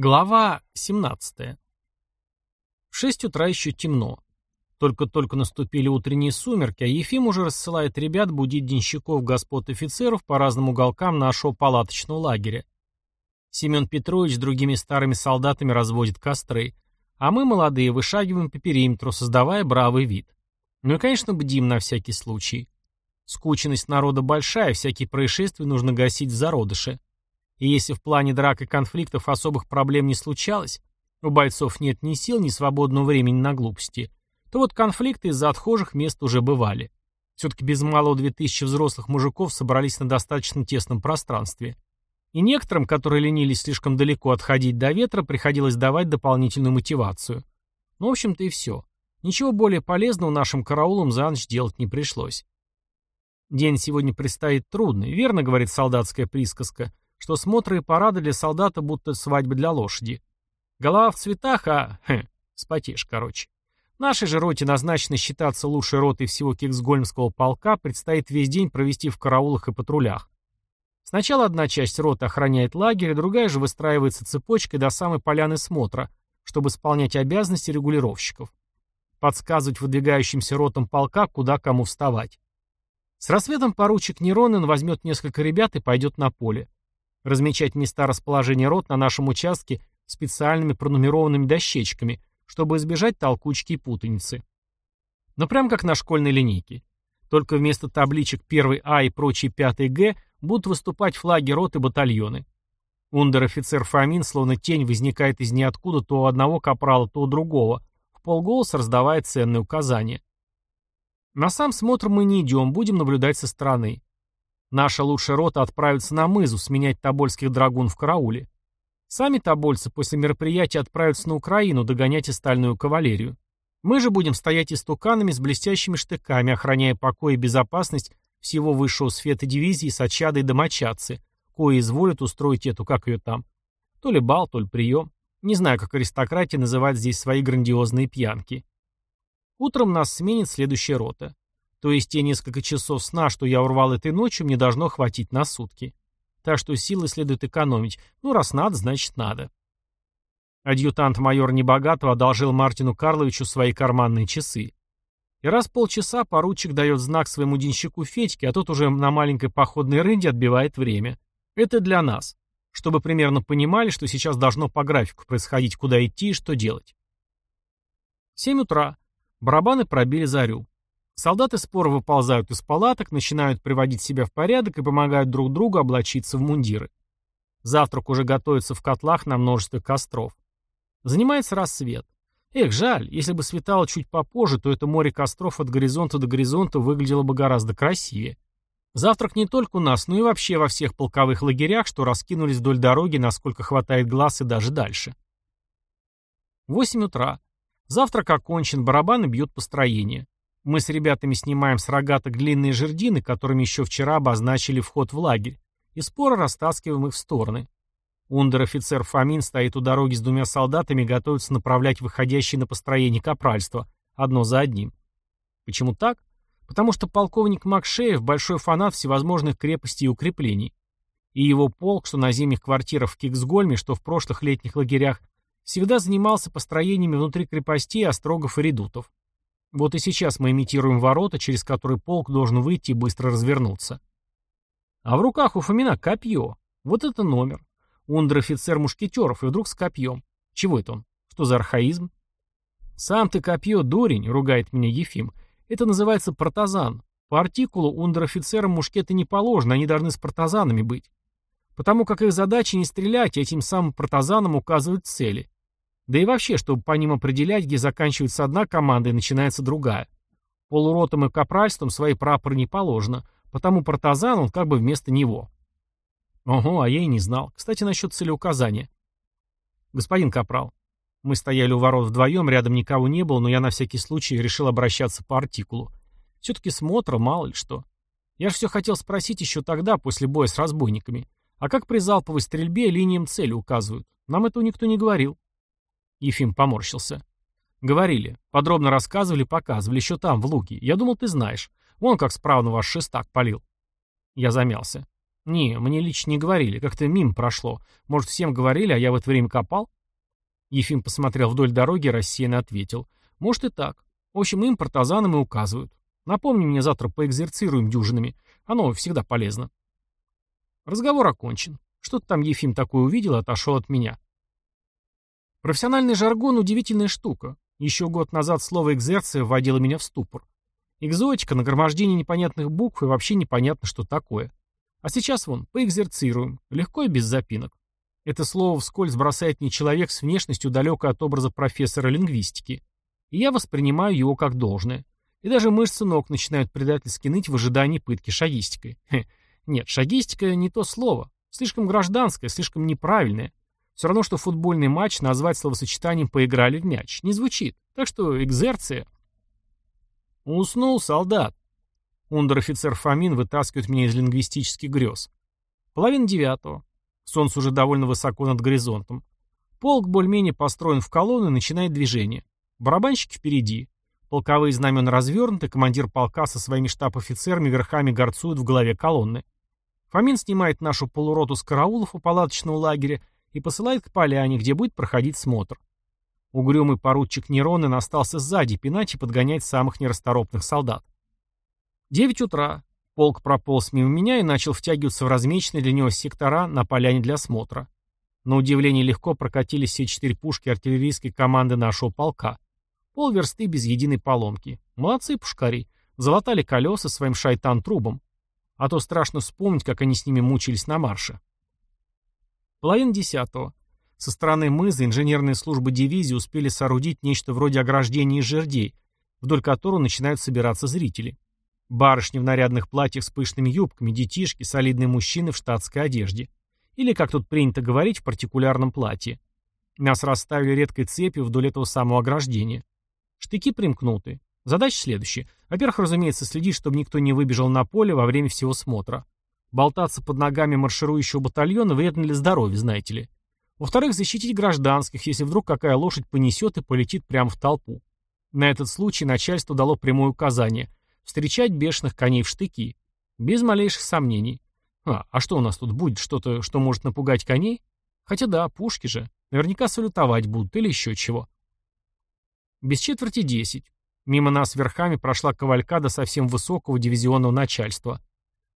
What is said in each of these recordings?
Глава 17. В 6 утра еще темно. Только-только наступили утренние сумерки, а Ефим уже рассылает ребят будить денщиков господ офицеров по разным уголкам нашего палаточного лагеря. Семен Петрович с другими старыми солдатами разводит костры, а мы, молодые, вышагиваем по периметру, создавая бравый вид. Ну и, конечно, бдим на всякий случай. Скученность народа большая, всякие происшествия нужно гасить в зародыше. И если в плане драк и конфликтов особых проблем не случалось, у бойцов нет ни сил, ни свободного времени на глупости, то вот конфликты из-за отхожих мест уже бывали. Все-таки без малого 2000 взрослых мужиков собрались на достаточно тесном пространстве. И некоторым, которые ленились слишком далеко отходить до ветра, приходилось давать дополнительную мотивацию. Ну, в общем-то и все. Ничего более полезного нашим караулам за ночь делать не пришлось. День сегодня предстоит трудный, верно говорит солдатская присказка, что смотры и парады для солдата будто свадьбы для лошади. Голова в цветах, а... Хм, спотешь, короче. Нашей же роте назначено считаться лучшей ротой всего Киксгольмского полка, предстоит весь день провести в караулах и патрулях. Сначала одна часть роты охраняет лагерь, другая же выстраивается цепочкой до самой поляны смотра, чтобы исполнять обязанности регулировщиков. Подсказывать выдвигающимся ротам полка, куда кому вставать. С рассветом поручик Неронен возьмет несколько ребят и пойдет на поле размечать места расположения рот на нашем участке специальными пронумерованными дощечками, чтобы избежать толкучки и путаницы. Но прям как на школьной линейке. Только вместо табличек 1 А и прочие 5 Г будут выступать флаги рот и батальоны. Ундер-офицер Фомин, словно тень, возникает из ниоткуда то у одного капрала, то у другого, в полголоса раздавая ценные указания. На сам смотр мы не идем, будем наблюдать со стороны. Наша лучшая рота отправится на мызу сменять тобольских драгун в карауле. Сами тобольцы после мероприятия отправятся на Украину догонять остальную кавалерию. Мы же будем стоять истуканами с блестящими штыками, охраняя покой и безопасность всего высшего света дивизии Сачады и Домочадцы, кои изволят устроить эту, как ее там, то ли бал, то ли прием. Не знаю, как аристократия называет здесь свои грандиозные пьянки. Утром нас сменит следующая рота. То есть те несколько часов сна, что я урвал этой ночью, мне должно хватить на сутки. Так что силы следует экономить. Ну, раз надо, значит надо. Адъютант майор Небогатого одолжил Мартину Карловичу свои карманные часы. И раз полчаса поручик дает знак своему денщику Федьке, а тот уже на маленькой походной рынде отбивает время. Это для нас. Чтобы примерно понимали, что сейчас должно по графику происходить, куда идти и что делать. Семь утра. Барабаны пробили зарю. Солдаты споро выползают из палаток, начинают приводить себя в порядок и помогают друг другу облачиться в мундиры. Завтрак уже готовится в котлах на множестве костров. Занимается рассвет. Эх, жаль, если бы светало чуть попозже, то это море костров от горизонта до горизонта выглядело бы гораздо красивее. Завтрак не только у нас, но и вообще во всех полковых лагерях, что раскинулись вдоль дороги, насколько хватает глаз и даже дальше. 8 утра. Завтрак окончен, барабаны бьют построение. Мы с ребятами снимаем с рогаток длинные жердины, которыми еще вчера обозначили вход в лагерь, и споро растаскиваем их в стороны. Ундер-офицер Фомин стоит у дороги с двумя солдатами и готовится направлять выходящие на построение капральства, одно за одним. Почему так? Потому что полковник Макшеев – большой фанат всевозможных крепостей и укреплений. И его полк, что на зимних квартирах в Киксгольме, что в прошлых летних лагерях, всегда занимался построениями внутри крепостей, острогов и редутов. Вот и сейчас мы имитируем ворота, через которые полк должен выйти и быстро развернуться. А в руках у Фомина копье. Вот это номер. Ундер-офицер мушкетеров, и вдруг с копьем. Чего это он? Что за архаизм? Сам ты копье, дурень, ругает меня Ефим. Это называется партазан. По артикулу ундер-офицерам мушкеты не положено, они должны с партазанами быть. Потому как их задача не стрелять, а этим самым партазанам указывать цели. Да и вообще, чтобы по ним определять, где заканчивается одна команда и начинается другая. Полуротом и капральством свои прапоры не положено, потому партазан он как бы вместо него. Ого, а я и не знал. Кстати, насчет целеуказания. Господин капрал, мы стояли у ворот вдвоем, рядом никого не было, но я на всякий случай решил обращаться по артикулу. Все-таки смотра, мало ли что. Я же все хотел спросить еще тогда, после боя с разбойниками. А как при залповой стрельбе линиям цели указывают? Нам этого никто не говорил. Ефим поморщился. Говорили. Подробно рассказывали, показывали. Еще там, в луге. Я думал, ты знаешь. Вон как справа ваш шестак палил. Я замялся. «Не, мне лично не говорили, как-то мимо прошло. Может, всем говорили, а я в это время копал?» Ефим посмотрел вдоль дороги рассеянно ответил. «Может и так. В общем, им партазанам и указывают. Напомни мне завтра поэкзерцируем дюжинами. Оно всегда полезно». Разговор окончен. Что-то там Ефим такое увидел и отошел от меня. Профессиональный жаргон – удивительная штука. Еще год назад слово «экзерция» вводило меня в ступор. Экзотика, нагромождение непонятных букв и вообще непонятно, что такое. А сейчас вон, поэкзерцируем, легко и без запинок. Это слово вскользь бросает мне человек с внешностью далекой от образа профессора лингвистики. И я воспринимаю его как должное. И даже мышцы ног начинают предательски ныть в ожидании пытки шагистикой. Хе. Нет, шагистика не то слово. Слишком гражданское, слишком неправильное. Все равно, что футбольный матч назвать словосочетанием «поиграли в мяч». Не звучит. Так что экзерция. Уснул солдат. Ундер-офицер Фомин вытаскивает меня из лингвистических грез. Половина девятого. Солнце уже довольно высоко над горизонтом. Полк более-менее построен в колонну и начинает движение. Барабанщики впереди. Полковые знамена развернуты, командир полка со своими штаб-офицерами верхами горцует в голове колонны. Фомин снимает нашу полуроту с караулов у палаточного лагеря и посылает к поляне, где будет проходить смотр. Угрюмый поручик Неронен остался сзади пинать и подгонять самых нерасторопных солдат. Девять утра. Полк прополз мимо меня и начал втягиваться в размеченные для него сектора на поляне для смотра. На удивление легко прокатились все четыре пушки артиллерийской команды нашего полка. Полверсты без единой поломки. Молодцы пушкари. Залатали колеса своим шайтан-трубом. А то страшно вспомнить, как они с ними мучились на марше. Половина десятого. Со стороны мыза инженерные службы дивизии успели соорудить нечто вроде ограждения из жердей, вдоль которого начинают собираться зрители. Барышни в нарядных платьях с пышными юбками, детишки, солидные мужчины в штатской одежде. Или, как тут принято говорить, в партикулярном платье. Нас расставили редкой цепью вдоль этого самого ограждения. Штыки примкнуты. Задача следующая. Во-первых, разумеется, следить, чтобы никто не выбежал на поле во время всего смотра. Болтаться под ногами марширующего батальона вредно для здоровья, знаете ли. Во-вторых, защитить гражданских, если вдруг какая лошадь понесет и полетит прямо в толпу. На этот случай начальство дало прямое указание Встречать бешеных коней в штыки. Без малейших сомнений. А, а что у нас тут будет? Что-то, что может напугать коней? Хотя да, пушки же. Наверняка салютовать будут или еще чего. Без четверти десять. Мимо нас верхами прошла кавалькада совсем высокого дивизионного начальства.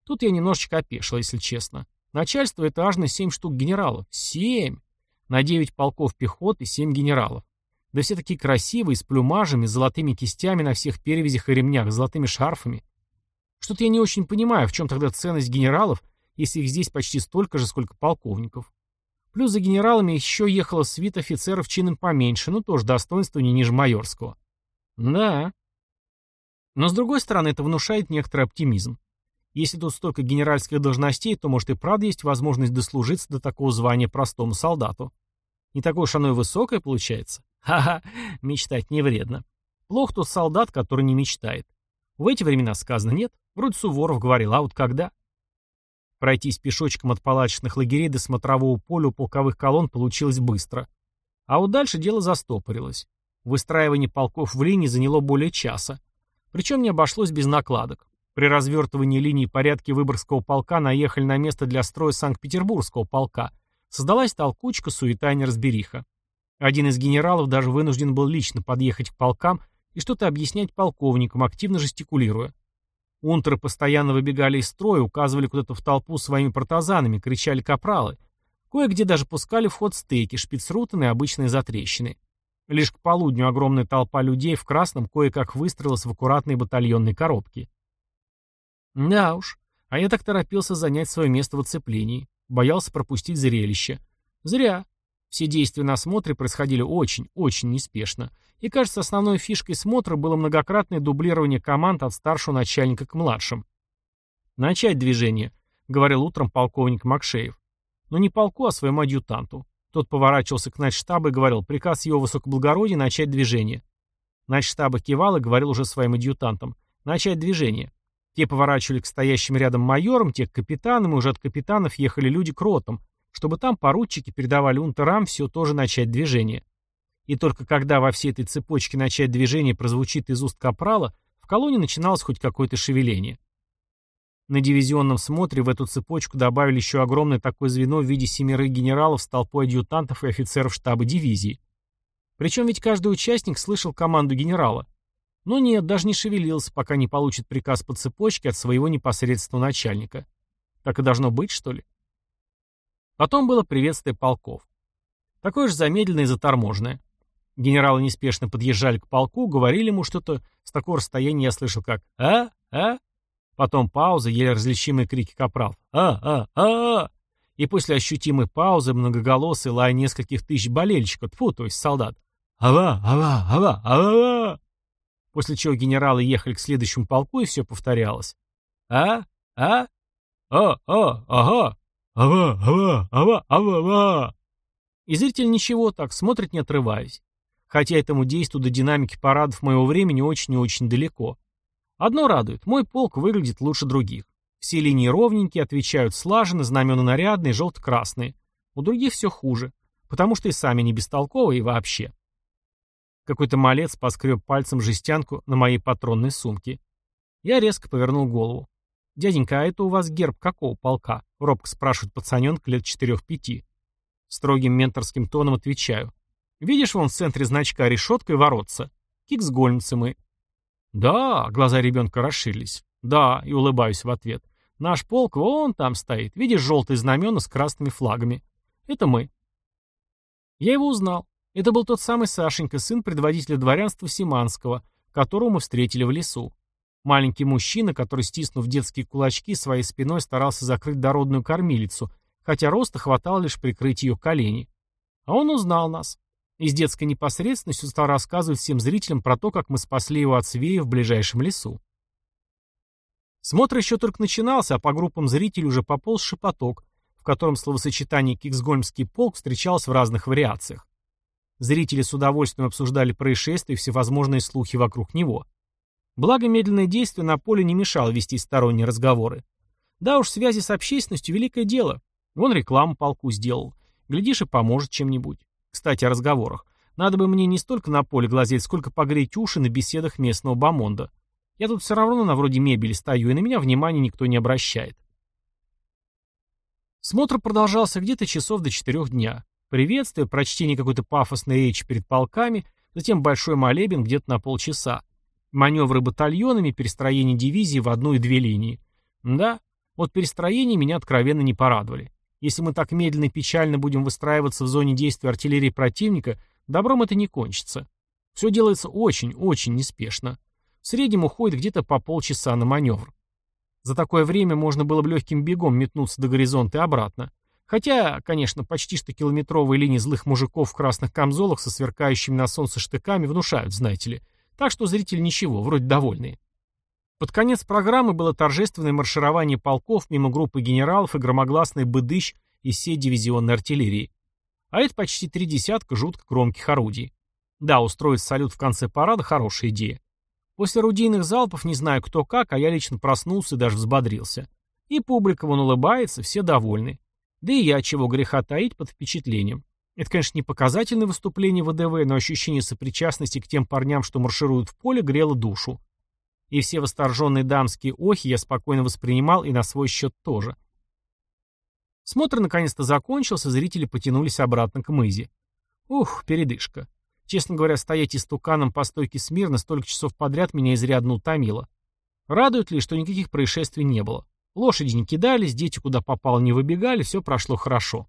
Тут я немножечко опешил, если честно. Начальство — это аж на семь штук генералов. Семь! На девять полков пехоты семь генералов. Да все такие красивые, с плюмажами, с золотыми кистями на всех перевязях и ремнях, с золотыми шарфами. Что-то я не очень понимаю, в чем тогда ценность генералов, если их здесь почти столько же, сколько полковников. Плюс за генералами еще ехала свит офицеров чином поменьше, но тоже достоинство не ниже майорского. Да. Но с другой стороны, это внушает некоторый оптимизм. Если тут столько генеральских должностей, то, может, и правда есть возможность дослужиться до такого звания простому солдату. Не такое уж оно и высокое получается. Ха-ха, мечтать не вредно. Плох тот солдат, который не мечтает. В эти времена сказано нет. Вроде Суворов говорил, а вот когда? Пройтись пешочком от палаточных лагерей до смотрового поля у полковых колонн получилось быстро. А вот дальше дело застопорилось. Выстраивание полков в линии заняло более часа. Причем не обошлось без накладок. При развертывании линии порядки Выборгского полка наехали на место для строя Санкт-Петербургского полка. Создалась толкучка, суета и неразбериха. Один из генералов даже вынужден был лично подъехать к полкам и что-то объяснять полковникам, активно жестикулируя. Унтеры постоянно выбегали из строя, указывали куда-то в толпу своими партизанами, кричали капралы. Кое-где даже пускали в ход стейки, шпицрутаны и обычные затрещины. Лишь к полудню огромная толпа людей в красном кое-как выстроилась в аккуратные батальонные коробки. Да уж, а я так торопился занять свое место в оцеплении. Боялся пропустить зрелище. Зря. Все действия на смотре происходили очень, очень неспешно. И, кажется, основной фишкой смотра было многократное дублирование команд от старшего начальника к младшим. «Начать движение», — говорил утром полковник Макшеев. Но не полку, а своему адъютанту. Тот поворачивался к начштабу и говорил приказ его высокоблагородия начать движение. Начштаба кивал и говорил уже своим адъютантам начать движение. Те поворачивали к стоящим рядом майорам, те к капитанам, и уже от капитанов ехали люди к ротам, чтобы там поручики передавали унтерам все тоже начать движение. И только когда во всей этой цепочке начать движение прозвучит из уст капрала, в колонне начиналось хоть какое-то шевеление. На дивизионном смотре в эту цепочку добавили еще огромное такое звено в виде семерых генералов с толпой адъютантов и офицеров штаба дивизии. Причем ведь каждый участник слышал команду генерала. Но нет, даже не шевелился, пока не получит приказ по цепочке от своего непосредственного начальника. Так и должно быть, что ли? Потом было приветствие полков. Такое же замедленное и заторможенное. Генералы неспешно подъезжали к полку, говорили ему что-то. С такого расстояния я слышал как «А? А? Потом пауза, еле различимые крики капрал. «А! А! А!» И после ощутимой паузы многоголосый лай нескольких тысяч болельщиков, тьфу, то есть солдат. «Ава! Ава! Ава! Ава!» После чего генералы ехали к следующему полку, и все повторялось. «А? А? А! А! Ага! Ава! Ава! Ава! Ава! Ава!» И зритель ничего так, смотрит не отрываясь. Хотя этому действию до динамики парадов моего времени очень и очень далеко. Одно радует, мой полк выглядит лучше других. Все линии ровненькие, отвечают слаженно, знамена нарядные, желто-красные. У других все хуже, потому что и сами не бестолковые и вообще. Какой-то малец поскреб пальцем жестянку на моей патронной сумке. Я резко повернул голову. «Дяденька, а это у вас герб какого полка?» — робко спрашивает пацаненка лет четырех-пяти. Строгим менторским тоном отвечаю. «Видишь вон в центре значка решетка и воротца? Киксгольмцы мы. «Да», — глаза ребенка расширились. «Да», — и улыбаюсь в ответ. «Наш полк вон там стоит. Видишь желтые знамена с красными флагами? Это мы». Я его узнал. Это был тот самый Сашенька, сын предводителя дворянства Симанского, которого мы встретили в лесу. Маленький мужчина, который, стиснув детские кулачки, своей спиной старался закрыть дородную кормилицу, хотя роста хватало лишь прикрыть ее колени. А он узнал нас и с детской непосредственностью стал рассказывать всем зрителям про то, как мы спасли его от свея в ближайшем лесу. Смотр еще только начинался, а по группам зрителей уже пополз шепоток, в котором словосочетание «Киксгольмский полк» встречалось в разных вариациях. Зрители с удовольствием обсуждали происшествия и всевозможные слухи вокруг него. Благо, медленное действие на поле не мешало вести сторонние разговоры. Да уж, связи с общественностью – великое дело. Вон рекламу полку сделал. Глядишь, и поможет чем-нибудь. Кстати, о разговорах. Надо бы мне не столько на поле глазеть, сколько погреть уши на беседах местного бомонда. Я тут все равно на вроде мебели стою, и на меня внимания никто не обращает. Смотр продолжался где-то часов до четырех дня. Приветствие, прочтение какой-то пафосной речи перед полками, затем большой молебен где-то на полчаса. Маневры батальонами, перестроение дивизии в одну и две линии. Да, вот перестроения меня откровенно не порадовали. Если мы так медленно и печально будем выстраиваться в зоне действия артиллерии противника, добром это не кончится. Все делается очень-очень неспешно. В среднем уходит где-то по полчаса на маневр. За такое время можно было бы легким бегом метнуться до горизонта и обратно. Хотя, конечно, почти что километровые линии злых мужиков в красных камзолах со сверкающими на солнце штыками внушают, знаете ли. Так что зрители ничего, вроде довольные. Под конец программы было торжественное марширование полков мимо группы генералов и громогласный быдыщ из всей дивизионной артиллерии. А это почти три десятка жутко громких орудий. Да, устроить салют в конце парада – хорошая идея. После орудийных залпов не знаю кто как, а я лично проснулся и даже взбодрился. И публика вон улыбается, все довольны. Да и я, чего греха таить, под впечатлением. Это, конечно, не показательное выступление ВДВ, но ощущение сопричастности к тем парням, что маршируют в поле, грело душу и все восторженные дамские охи я спокойно воспринимал и на свой счет тоже. Смотр наконец-то закончился, зрители потянулись обратно к мызе. Ух, передышка. Честно говоря, стоять истуканом по стойке смирно столько часов подряд меня изрядно утомило. Радует ли, что никаких происшествий не было. Лошади не кидались, дети куда попало не выбегали, все прошло хорошо.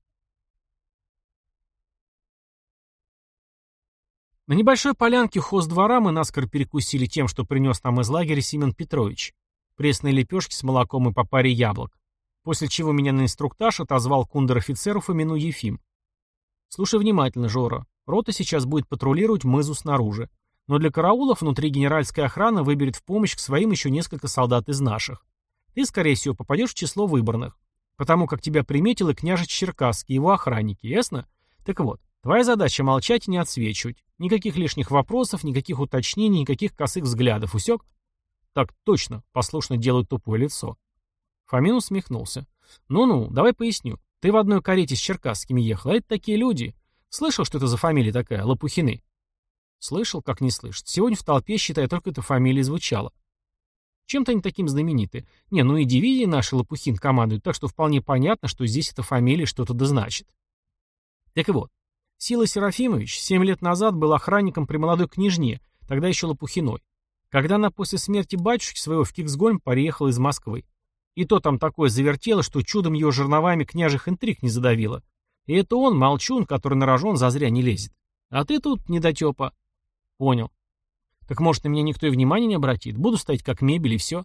На небольшой полянке хоздвора мы наскоро перекусили тем, что принес нам из лагеря Семен Петрович. Пресные лепешки с молоком и по паре яблок. После чего меня на инструктаж отозвал кундер-офицер Фомину Ефим. Слушай внимательно, Жора. Рота сейчас будет патрулировать мызу снаружи. Но для караулов внутри генеральская охрана выберет в помощь к своим еще несколько солдат из наших. Ты, скорее всего, попадешь в число выбранных. Потому как тебя приметил и княжич Черкасский, его охранники, ясно? Так вот, Твоя задача молчать и не отсвечивать. Никаких лишних вопросов, никаких уточнений, никаких косых взглядов. Усек? Так точно, послушно делает тупое лицо. Фомин усмехнулся. Ну-ну, давай поясню. Ты в одной карете с черкасскими ехал, а это такие люди. Слышал, что это за фамилия такая, Лопухины? Слышал, как не слышит. Сегодня в толпе, считай, только эта фамилия звучала. Чем-то они таким знамениты. Не, ну и дивизии наши Лопухин командуют, так что вполне понятно, что здесь эта фамилия что-то да значит. Так вот, Сила Серафимович семь лет назад был охранником при молодой княжне, тогда еще Лопухиной. Когда она после смерти батюшки своего в Киксгольм переехала из Москвы. И то там такое завертело, что чудом ее жерновами княжих интриг не задавило. И это он, молчун, который на рожон зазря не лезет. А ты тут недотепа. Понял. Так может, на меня никто и внимания не обратит? Буду стоять как мебель и все?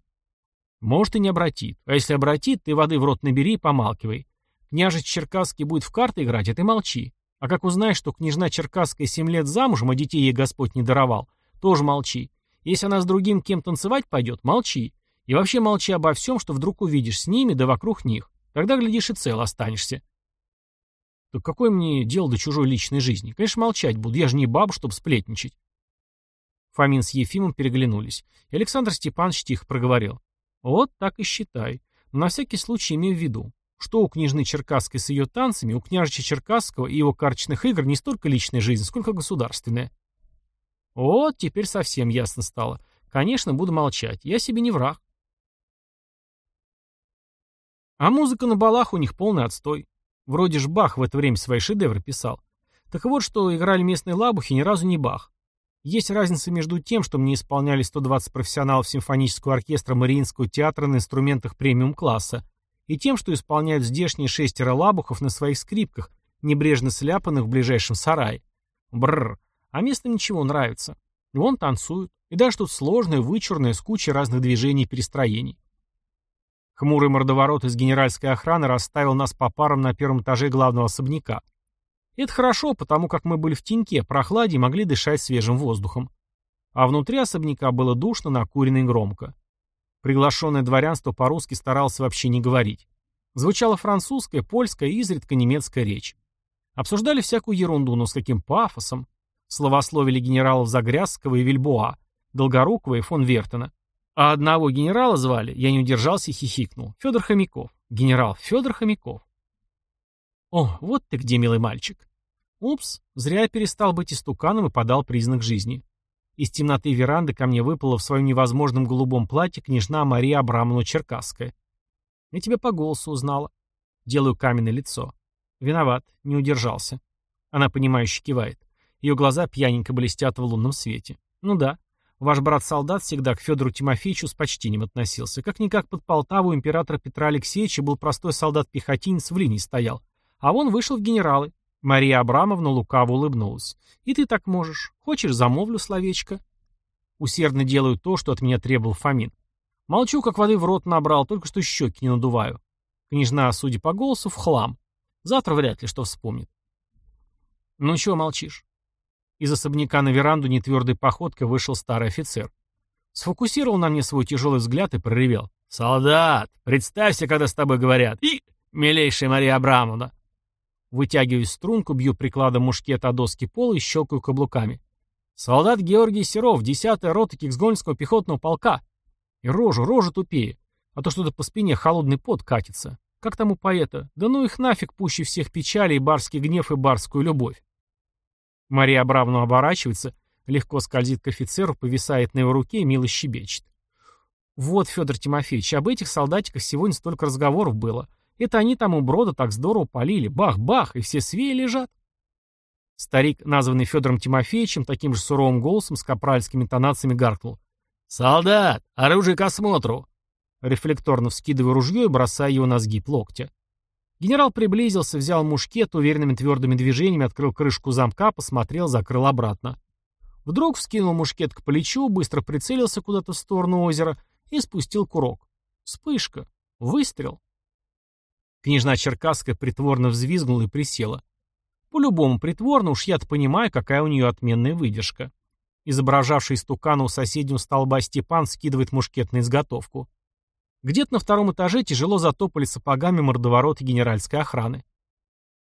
Может, и не обратит. А если обратит, ты воды в рот набери и помалкивай. Княжич Черкасский будет в карты играть, а ты молчи. А как узнаешь, что княжна Черкасская семь лет замужем, а детей ей Господь не даровал, тоже молчи. Если она с другим кем танцевать пойдет, молчи. И вообще молчи обо всем, что вдруг увидишь с ними да вокруг них. Тогда, глядишь, и цел останешься. Так какое мне дело до чужой личной жизни? Конечно, молчать буду, я же не баба, чтобы сплетничать. Фомин с Ефимом переглянулись. И Александр Степанович тихо проговорил. Вот так и считай. Но на всякий случай имею в виду, что у княжны Черкасской с ее танцами, у княжича Черкасского и его карточных игр не столько личная жизнь, сколько государственная. Вот, теперь совсем ясно стало. Конечно, буду молчать. Я себе не враг. А музыка на балах у них полный отстой. Вроде ж Бах в это время свои шедевры писал. Так вот, что играли местные лабухи ни разу не Бах. Есть разница между тем, что мне исполняли 120 профессионалов симфонического оркестра Мариинского театра на инструментах премиум-класса, и тем, что исполняют здешние шестеро лабухов на своих скрипках, небрежно сляпанных в ближайшем сарае. Бррр. А местным ничего нравится. Вон танцуют. И даже тут сложное, вычурное, с кучей разных движений и перестроений. Хмурый мордоворот из генеральской охраны расставил нас по парам на первом этаже главного особняка. Это хорошо, потому как мы были в теньке, прохладе и могли дышать свежим воздухом. А внутри особняка было душно, накурено и громко. Приглашенное дворянство по-русски старалось вообще не говорить. Звучала французская, польская и изредка немецкая речь. Обсуждали всякую ерунду, но с каким пафосом. Словословили генералов Загрязского и Вильбоа, Долгорукова и фон Вертена. А одного генерала звали, я не удержался и хихикнул. Федор Хомяков. Генерал Федор Хомяков. О, вот ты где, милый мальчик. Упс, зря я перестал быть истуканом и подал признак жизни. Из темноты веранды ко мне выпала в своем невозможном голубом платье княжна Мария Абрамовна Черкасская. Я тебя по голосу узнала. Делаю каменное лицо. Виноват, не удержался. Она, понимающе кивает. Ее глаза пьяненько блестят в лунном свете. Ну да, Ваш брат-солдат всегда к Федору Тимофеевичу с почтением относился. Как-никак под Полтаву императора Петра Алексеевича был простой солдат-пехотинец в линии стоял. А он вышел в генералы. Мария Абрамовна лукаво улыбнулась. И ты так можешь. Хочешь, замовлю словечко. Усердно делаю то, что от меня требовал Фомин. Молчу, как воды в рот набрал, только что щеки не надуваю. Княжна, судя по голосу, в хлам. Завтра вряд ли что вспомнит. Ну чего молчишь? Из особняка на веранду нетвердой походкой вышел старый офицер. Сфокусировал на мне свой тяжелый взгляд и проревел. «Солдат! Представься, когда с тобой говорят! И, милейшая Мария Абрамовна!» Вытягиваю струнку, бью прикладом мушкета о доски пола и щелкаю каблуками. «Солдат Георгий Серов, 10-я рота Киксгольмского пехотного полка!» И рожу, рожу тупее, а то что-то по спине холодный пот катится. Как там у поэта? Да ну их нафиг пуще всех печалей, барский гнев и барскую любовь. Мария Абрамовна оборачивается, легко скользит к офицеру, повисает на его руке и мило щебечет. Вот, Федор Тимофеевич, об этих солдатиках сегодня столько разговоров было. Это они там у брода так здорово полили. Бах-бах, и все свеи лежат. Старик, названный Федором Тимофеевичем, таким же суровым голосом с капральскими тонациями гаркнул. «Солдат! Оружие к осмотру!» Рефлекторно вскидывая ружье и бросая его на сгиб локтя. Генерал приблизился, взял мушкет, уверенными твердыми движениями открыл крышку замка, посмотрел, закрыл обратно. Вдруг вскинул мушкет к плечу, быстро прицелился куда-то в сторону озера и спустил курок. Вспышка. Выстрел. Княжна Черкасская притворно взвизгнула и присела. По-любому притворно, уж я-то понимаю, какая у нее отменная выдержка. Изображавший стукана у соседнего столба Степан скидывает мушкет на изготовку. Где-то на втором этаже тяжело затопали сапогами мордовороты генеральской охраны.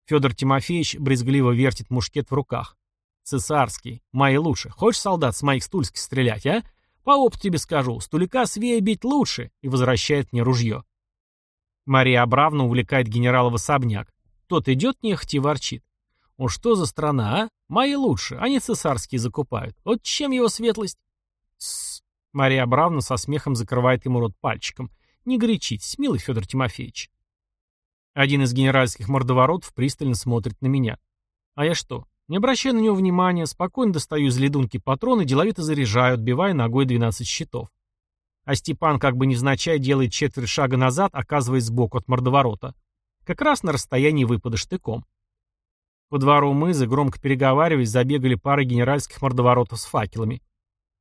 Федор Тимофеевич брезгливо вертит мушкет в руках. «Цесарский. Мои лучше. Хочешь, солдат, с моих стульских стрелять, а? По опыту тебе скажу. Стулика свея бить лучше!» И возвращает мне ружье. Мария Абравна увлекает генерала в особняк. Тот идет нехотя и ворчит. «Он что за страна, а? Мои лучше. Они цесарские закупают. Вот чем его светлость?» «Тссс. Мария Абрамовна со смехом закрывает ему рот пальчиком. Не горячитесь, милый Федор Тимофеевич. Один из генеральских мордоворотов пристально смотрит на меня. А я что? Не обращая на него внимания, спокойно достаю из ледунки патроны, деловито заряжаю, отбивая ногой 12 щитов. А Степан, как бы невзначай, делает четверть шага назад, оказываясь сбоку от мордоворота. Как раз на расстоянии выпада штыком. По двору мызы, громко переговариваясь, забегали пары генеральских мордоворотов с факелами.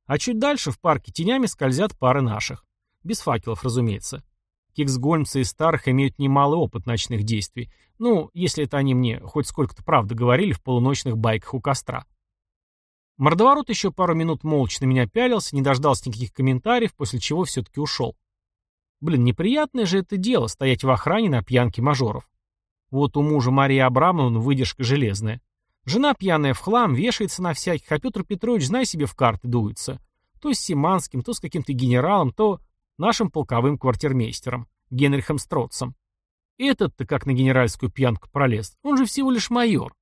А чуть дальше в парке тенями скользят пары наших. Без факелов, разумеется. Киксгольмцы из старых имеют немалый опыт ночных действий. Ну, если это они мне хоть сколько-то правда говорили в полуночных байках у костра. Мордоворот еще пару минут молча на меня пялился, не дождался никаких комментариев, после чего все-таки ушел. Блин, неприятное же это дело, стоять в охране на пьянке мажоров. Вот у мужа Марии Абрамовны выдержка железная. Жена пьяная в хлам, вешается на всяких, а Петр Петрович, знай себе, в карты дуется. То с Симанским, то с каким-то генералом, то нашим полковым квартирмейстером, Генрихом Строцем. Этот-то как на генеральскую пьянку пролез, он же всего лишь майор.